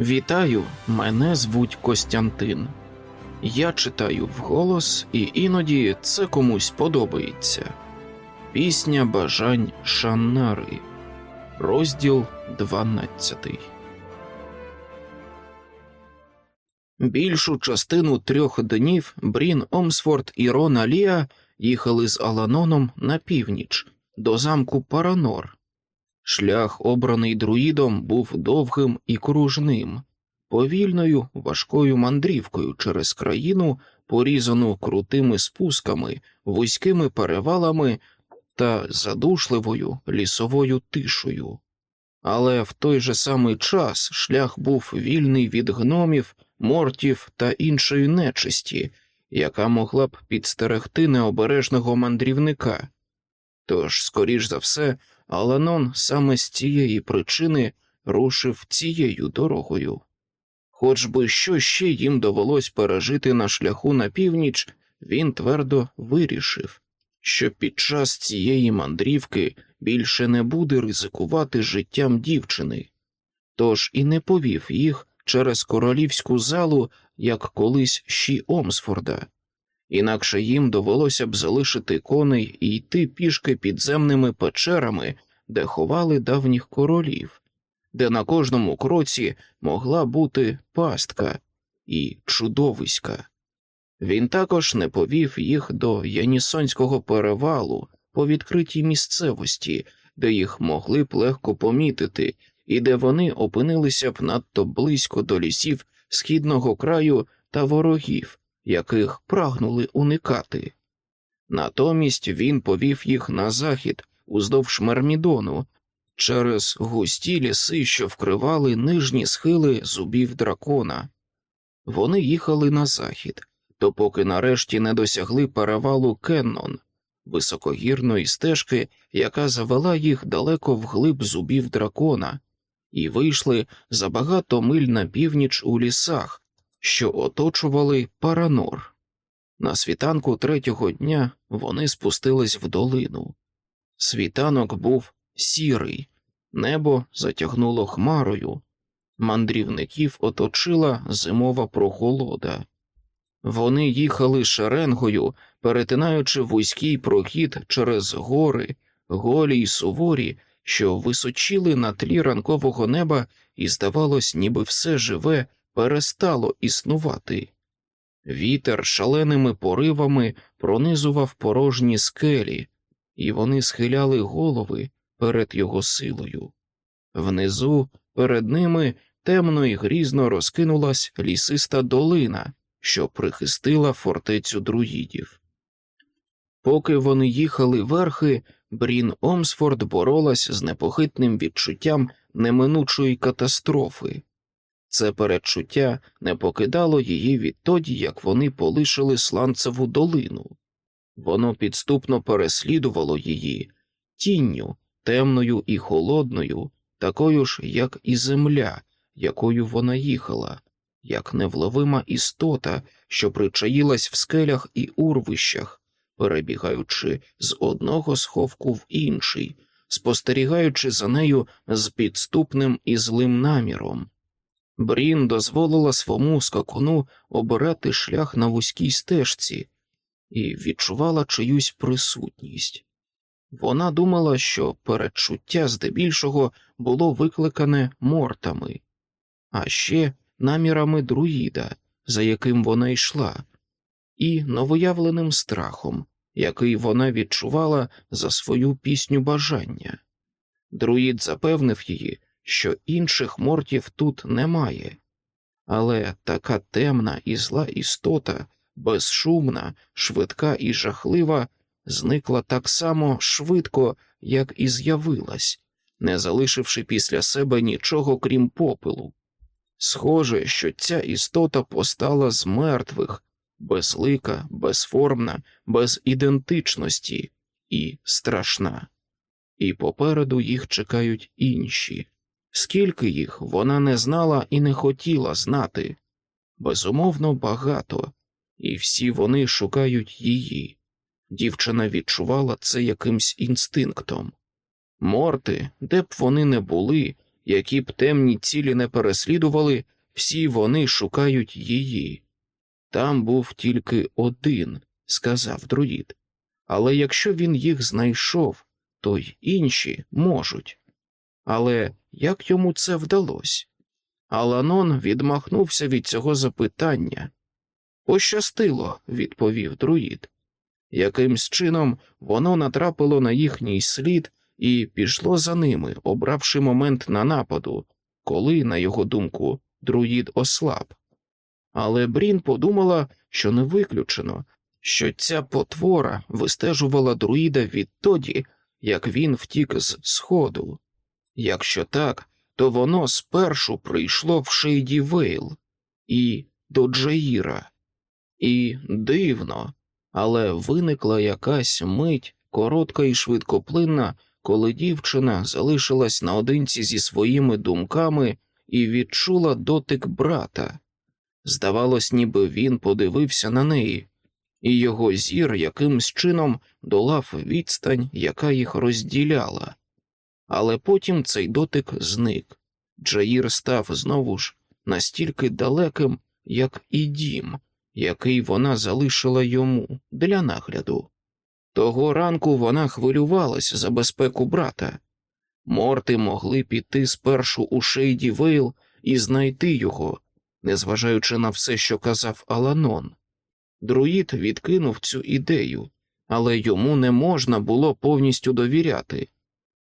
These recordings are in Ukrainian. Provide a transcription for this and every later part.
Вітаю, мене звуть Костянтин. Я читаю вголос, і іноді це комусь подобається. Пісня бажань Шаннари, розділ 12. Більшу частину трьох днів Брін Омсфорд і Рона Ліа їхали з Аланоном на північ до замку Паранор. Шлях, обраний друїдом, був довгим і кружним, повільною важкою мандрівкою через країну, порізану крутими спусками, вузькими перевалами та задушливою лісовою тишою. Але в той же самий час шлях був вільний від гномів, мортів та іншої нечисті, яка могла б підстерегти необережного мандрівника. Тож, скоріш за все, Аланон саме з цієї причини рушив цією дорогою. Хоч би що ще їм довелось пережити на шляху на північ, він твердо вирішив, що під час цієї мандрівки більше не буде ризикувати життям дівчини, тож і не повів їх через королівську залу, як колись Ші Омсфорда, інакше їм довелося б залишити коней і йти пішки підземними печерами, де ховали давніх королів, де на кожному кроці могла бути пастка і чудовиська. Він також не повів їх до Янісонського перевалу по відкритій місцевості, де їх могли б легко помітити, і де вони опинилися б надто близько до лісів східного краю та ворогів, яких прагнули уникати. Натомість він повів їх на захід уздовж Мермідону через густі ліси, що вкривали нижні схили зубів дракона. Вони їхали на захід, допоки нарешті не досягли перевалу Кеннон, високогірної стежки, яка завела їх далеко вглиб зубів дракона, і вийшли за багато миль на північ у лісах, що оточували Паранор. На світанку третього дня вони спустились в долину. Світанок був сірий, небо затягнуло хмарою, мандрівників оточила зимова прохолода. Вони їхали шеренгою, перетинаючи вузький прохід через гори, голі й суворі, що височили на тлі ранкового неба, і, здавалось, ніби все живе перестало існувати. Вітер шаленими поривами пронизував порожні скелі, і вони схиляли голови перед його силою. Внизу, перед ними темно і грізно розкинулась лісиста долина, що прихистила фортецю друїдів. Поки вони їхали верхи, Брін Омсфорд боролась з непохитним відчуттям неминучої катастрофи. Це передчуття не покидало її відтоді, як вони полишили сланцеву долину. Воно підступно переслідувало її тінню, темною і холодною, такою ж, як і земля, якою вона їхала, як невловима істота, що причаїлась в скелях і урвищах, перебігаючи з одного сховку в інший, спостерігаючи за нею з підступним і злим наміром. Брін дозволила своєму скакуну обирати шлях на вузькій стежці і відчувала чиюсь присутність. Вона думала, що передчуття здебільшого було викликане мортами, а ще намірами друїда, за яким вона йшла, і новоявленим страхом, який вона відчувала за свою пісню бажання. Друїд запевнив її, що інших мортів тут немає, але така темна і зла істота, безшумна, швидка і жахлива, зникла так само швидко, як і з'явилась, не залишивши після себе нічого крім попелу. Схоже, що ця істота постала з мертвих, безлика, безформна, без ідентичності і страшна, і попереду їх чекають інші. Скільки їх вона не знала і не хотіла знати, безумовно, багато, і всі вони шукають її. Дівчина відчувала це якимсь інстинктом. Морти, де б вони не були, які б темні цілі не переслідували, всі вони шукають її. Там був тільки один, сказав друїд. Але якщо він їх знайшов, то й інші можуть. Але як йому це вдалося? Аланон відмахнувся від цього запитання. Пощастило, відповів друїд. Якимсь чином воно натрапило на їхній слід і пішло за ними, обравши момент на нападу, коли, на його думку, друїд ослаб. Але Брін подумала, що не виключено, що ця потвора вистежувала друїда відтоді, як він втік з сходу. Якщо так, то воно спершу прийшло в Шейді Вейл і до Джаїра. І дивно, але виникла якась мить коротка і швидкоплинна, коли дівчина залишилась наодинці зі своїми думками і відчула дотик брата. Здавалось, ніби він подивився на неї, і його зір якимсь чином долав відстань, яка їх розділяла. Але потім цей дотик зник. Джаїр став знову ж настільки далеким, як і дім, який вона залишила йому для нагляду. Того ранку вона хвилювалась за безпеку брата. Морти могли піти спершу у Шейді Вейл і знайти його, незважаючи на все, що казав Аланон. Друїд відкинув цю ідею, але йому не можна було повністю довіряти.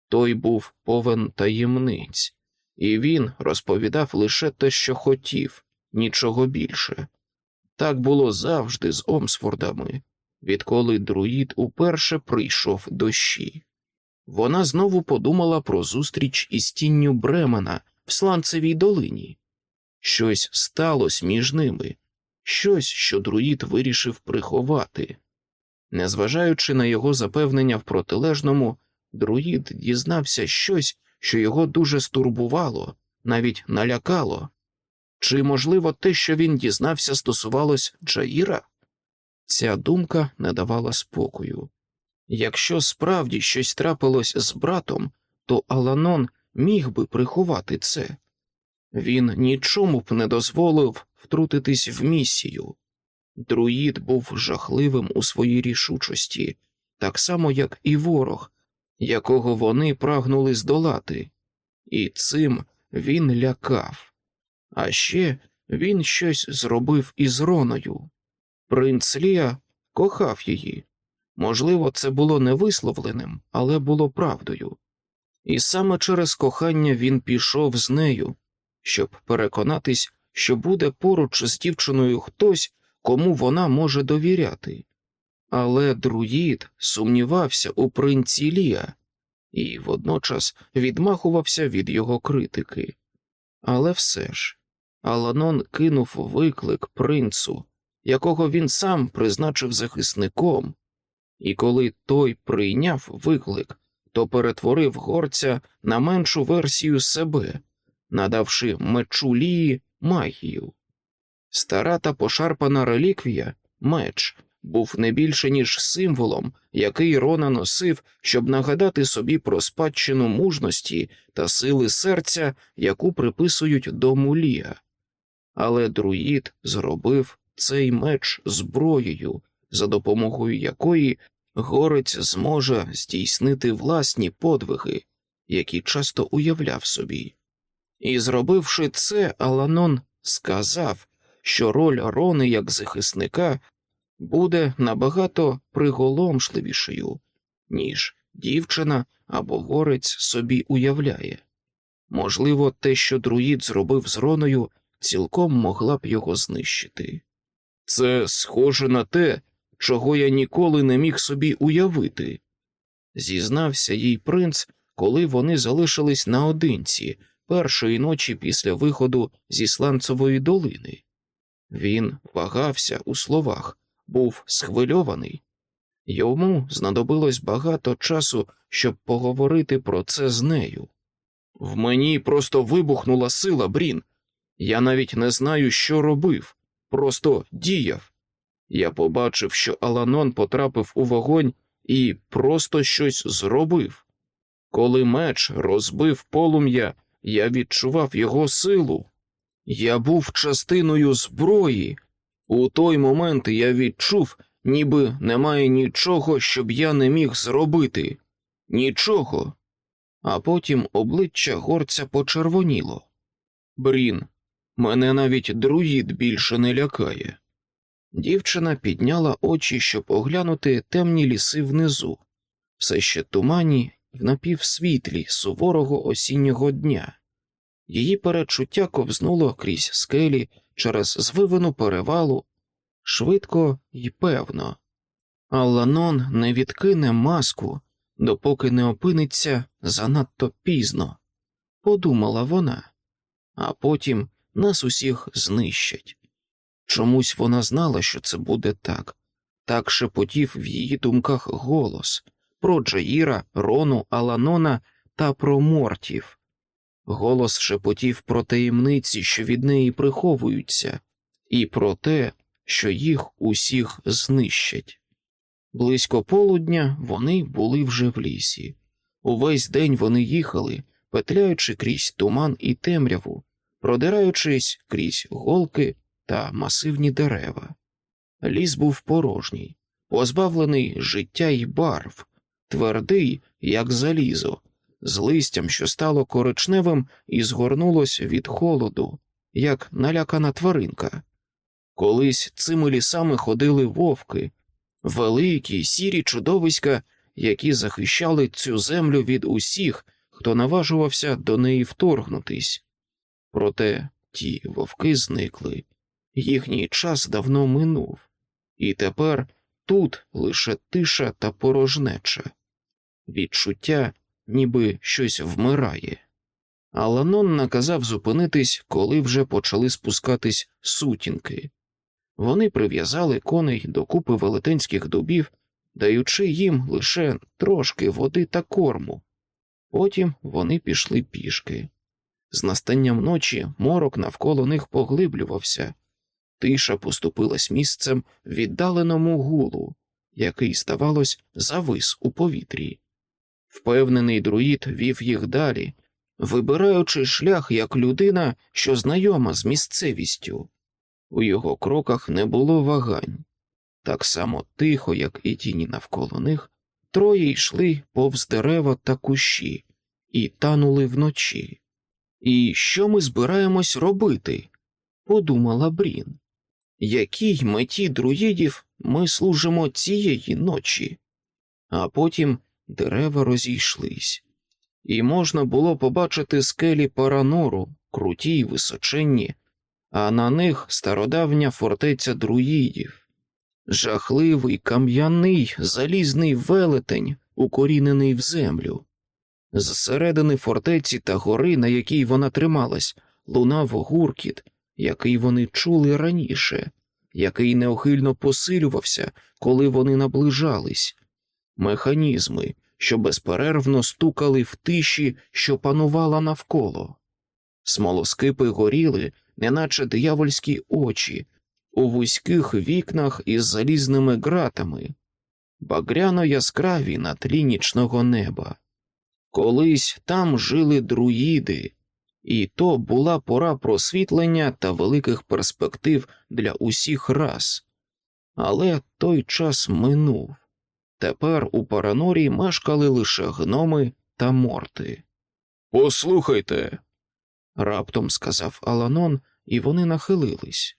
Той був повен таємниць, і він розповідав лише те, що хотів, нічого більше. Так було завжди з Омсфордами, відколи друїд уперше прийшов дощі. Вона знову подумала про зустріч із тінню Бремена в Сланцевій долині. Щось сталося між ними, щось, що друїд вирішив приховати. Незважаючи на його запевнення в протилежному, друїд дізнався щось, що його дуже стурбувало, навіть налякало. Чи, можливо, те, що він дізнався, стосувалось Джаїра? Ця думка не давала спокою. Якщо справді щось трапилось з братом, то Аланон міг би приховати це. Він нічому б не дозволив втрутитись в місію. Друїд був жахливим у своїй рішучості, так само, як і ворог, якого вони прагнули здолати, і цим він лякав. А ще він щось зробив із Роною. Принц Лія кохав її. Можливо, це було невисловленим, але було правдою. І саме через кохання він пішов з нею, щоб переконатись, що буде поруч з дівчиною хтось, кому вона може довіряти. Але друїд сумнівався у принці Лія і водночас відмахувався від його критики. Але все ж, Аланон кинув виклик принцу, якого він сам призначив захисником, і коли той прийняв виклик, то перетворив горця на меншу версію себе, надавши мечу Лії магію. Стара та пошарпана реліквія, меч, був не більше, ніж символом, який Рона носив, щоб нагадати собі про спадщину мужності та сили серця, яку приписують дому Лія. Але друїд зробив цей меч зброєю, за допомогою якої горець зможе здійснити власні подвиги, які часто уявляв собі. І, зробивши це, Аланон сказав, що роль Рони як захисника буде набагато приголомшливішою, ніж дівчина або горець собі уявляє. Можливо, те, що друїд зробив з Роною, цілком могла б його знищити. Це схоже на те, чого я ніколи не міг собі уявити, зізнався їй принц, коли вони залишились наодинці першої ночі після виходу зі Сланцевої долини. Він вагався у словах, був схвильований. Йому знадобилось багато часу, щоб поговорити про це з нею. В мені просто вибухнула сила, Брін. Я навіть не знаю, що робив, просто діяв. Я побачив, що Аланон потрапив у вогонь і просто щось зробив. Коли меч розбив полум'я, я відчував його силу. Я був частиною зброї. У той момент я відчув, ніби немає нічого, щоб я не міг зробити. Нічого. А потім обличчя горця почервоніло. Брін, мене навіть друїд більше не лякає. Дівчина підняла очі, щоб оглянути темні ліси внизу, все ще тумані в напівсвітлі суворого осіннього дня. Її перечуття ковзнуло крізь скелі через звивину перевалу, швидко і певно. Алланон не відкине маску, допоки не опиниться занадто пізно, подумала вона, а потім нас усіх знищать. Чомусь вона знала, що це буде так, так шепотів в її думках голос про Джаїра, Рону, Аланона та про Мортів. Голос шепотів про таємниці, що від неї приховуються, і про те, що їх усіх знищать. Близько полудня вони були вже в лісі. Увесь день вони їхали, петляючи крізь туман і темряву, продираючись крізь голки та масивні дерева. Ліс був порожній, позбавлений життя й барв, твердий, як залізо, з листям, що стало коричневим і згорнулось від холоду, як налякана тваринка. Колись цими лісами ходили вовки, великі сірі чудовиська, які захищали цю землю від усіх, хто наважувався до неї вторгнутись. Проте ті вовки зникли, їхній час давно минув, і тепер тут лише тиша та порожнеча, відчуття, ніби щось вмирає. Аланон наказав зупинитись, коли вже почали спускатись сутінки. Вони прив'язали коней до купи велетенських дубів, даючи їм лише трошки води та корму. Потім вони пішли пішки. З настанням ночі морок навколо них поглиблювався, тиша поступилась місцем віддаленому гулу, який, здавалось, завис у повітрі. Впевнений друїд вів їх далі, вибираючи шлях як людина, що знайома з місцевістю. У його кроках не було вагань. Так само тихо, як і тіні навколо них, троє йшли повз дерева та кущі і танули вночі. І що ми збираємось робити? подумала Брін. Якій меті друїдів ми служимо цієї ночі? А потім дерева розійшлись, і можна було побачити скелі Паранору, круті й височенні, а на них стародавня фортеця друїдів, жахливий кам'яний залізний велетень, укорінений в землю. Зсередини фортеці та гори, на якій вона трималась, лунав гуркіт, який вони чули раніше, який неохильно посилювався, коли вони наближались, механізми, що безперервно стукали в тиші, що панувала навколо. Смолоскипи горіли, неначе диявольські очі, у вузьких вікнах із залізними ґратами, багряно яскраві на тлі нічного неба. Колись там жили друїди, і то була пора просвітлення та великих перспектив для усіх рас. Але той час минув. Тепер у Паранорі мешкали лише гноми та морти. Послухайте, раптом сказав Аланон, і вони нахилились.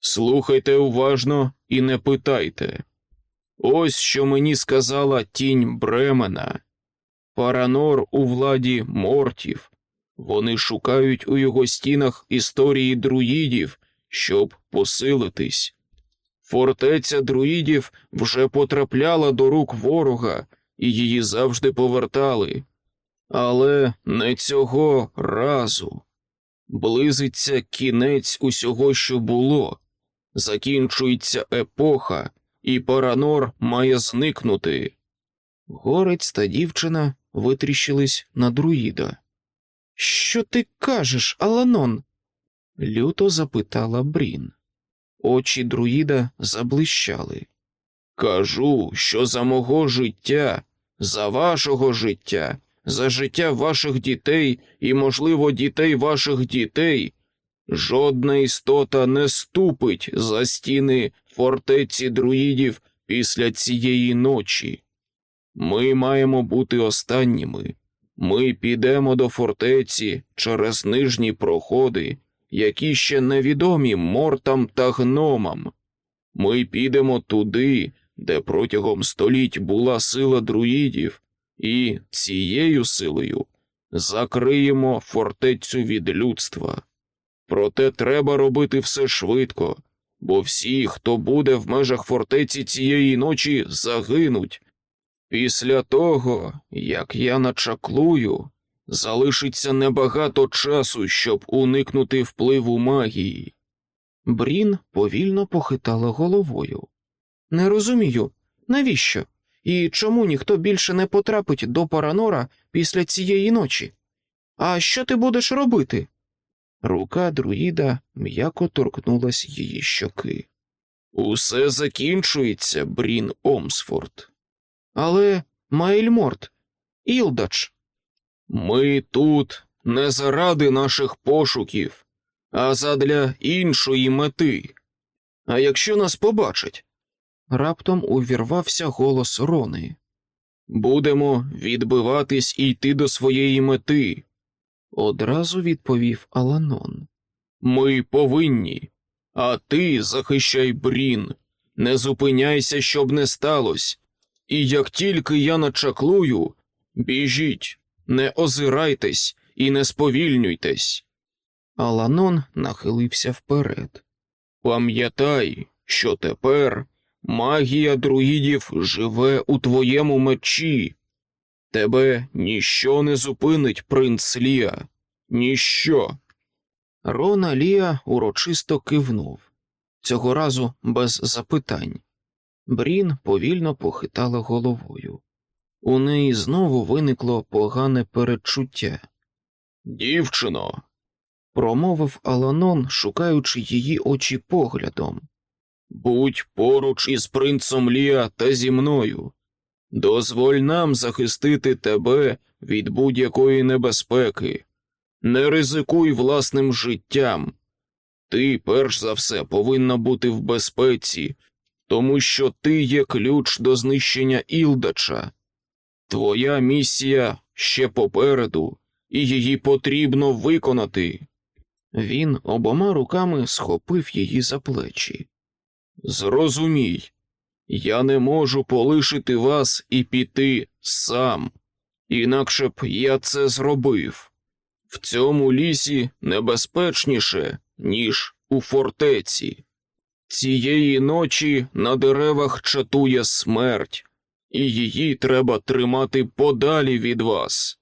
Слухайте уважно і не питайте. Ось що мені сказала тінь Бремена. Паранор у владі мортів. Вони шукають у його стінах історії друїдів, щоб посилитись. Фортеця друїдів вже потрапляла до рук ворога, і її завжди повертали. Але не цього разу. Близиться кінець усього, що було, закінчується епоха, і Паранор має зникнути. Горець та дівчина витріщились на друїда. Що ти кажеш, Аланон? люто запитала Брін. Очі друїда заблищали. Кажу, що за мого життя, за вашого життя за життя ваших дітей і, можливо, дітей ваших дітей, жодна істота не ступить за стіни фортеці друїдів після цієї ночі. Ми маємо бути останніми. Ми підемо до фортеці через нижні проходи, які ще невідомі мортам та гномам. Ми підемо туди, де протягом століть була сила друїдів, і цією силою закриємо фортецю від людства. Проте треба робити все швидко, бо всі, хто буде в межах фортеці цієї ночі, загинуть. Після того, як я начаклую, залишиться небагато часу, щоб уникнути впливу магії. Брін повільно похитала головою. Не розумію, навіщо? І чому ніхто більше не потрапить до Паранора після цієї ночі? А що ти будеш робити? Рука друїда м'яко торкнулась її щоки. Усе закінчується, Брін Омсфорд. Але Майльморт, Ілдач. Ми тут не заради наших пошуків, а задля іншої мети. А якщо нас побачать? Раптом увірвався голос Рони. Будемо відбиватись і йти до своєї мети. Одразу відповів Аланон. Ми повинні, а ти захищай брін, не зупиняйся, щоб не сталося. І як тільки я начаклую, біжіть, не озирайтесь і не сповільнюйтесь. Аланон нахилився вперед. Пам'ятай, що тепер магія друїдів живе у твоєму мечі. Тебе ніщо не зупинить, принц Лія, ніщо. Рона Лія урочисто кивнув, цього разу без запитань. Брін повільно похитала головою. У неї знову виникло погане передчуття. Дівчино, промовив Аланон, шукаючи її очі поглядом. Будь поруч із принцом Ліа та зі мною. Дозволь нам захистити тебе від будь-якої небезпеки. Не ризикуй власним життям. Ти, перш за все, повинна бути в безпеці, тому що ти є ключ до знищення Ілдача. Твоя місія ще попереду, і її потрібно виконати. Він обома руками схопив її за плечі. Зрозумій, я не можу полишити вас і піти сам, інакше б я це зробив. В цьому лісі небезпечніше, ніж у фортеці. Цієї ночі на деревах чатує смерть, і її треба тримати подалі від вас.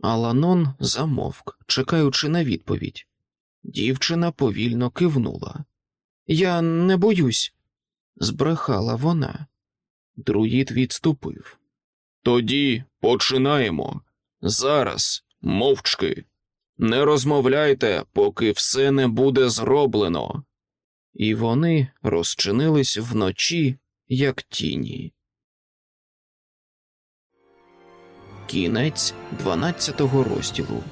Аланон замовк, чекаючи на відповідь. Дівчина повільно кивнула. Я не боюсь, збрехала вона. Друїд відступив. Тоді починаємо. Зараз, мовчки. Не розмовляйте, поки все не буде зроблено. І вони розчинились вночі, як тіні. Кінець 12 розділу.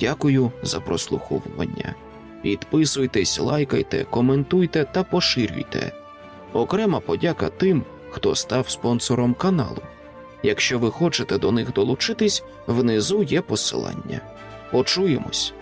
Дякую за прослуховування. Підписуйтесь, лайкайте, коментуйте та поширюйте. Окрема подяка тим, хто став спонсором каналу. Якщо ви хочете до них долучитись, внизу є посилання. Почуємось.